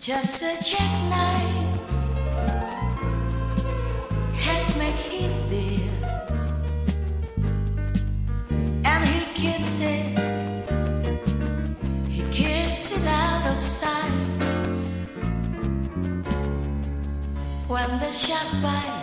just a jackknife has made him there, and he keeps it, he keeps it out of sight. When the bites,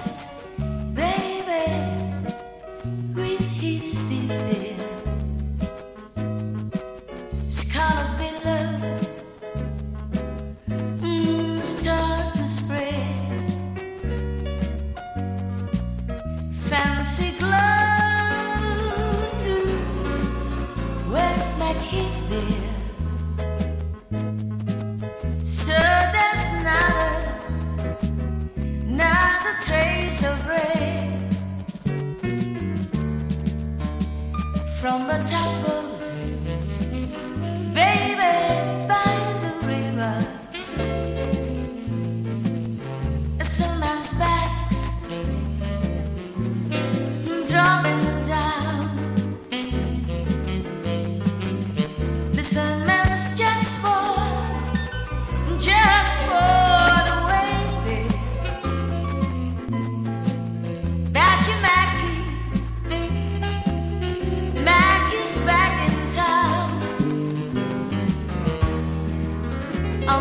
from the top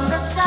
the sun.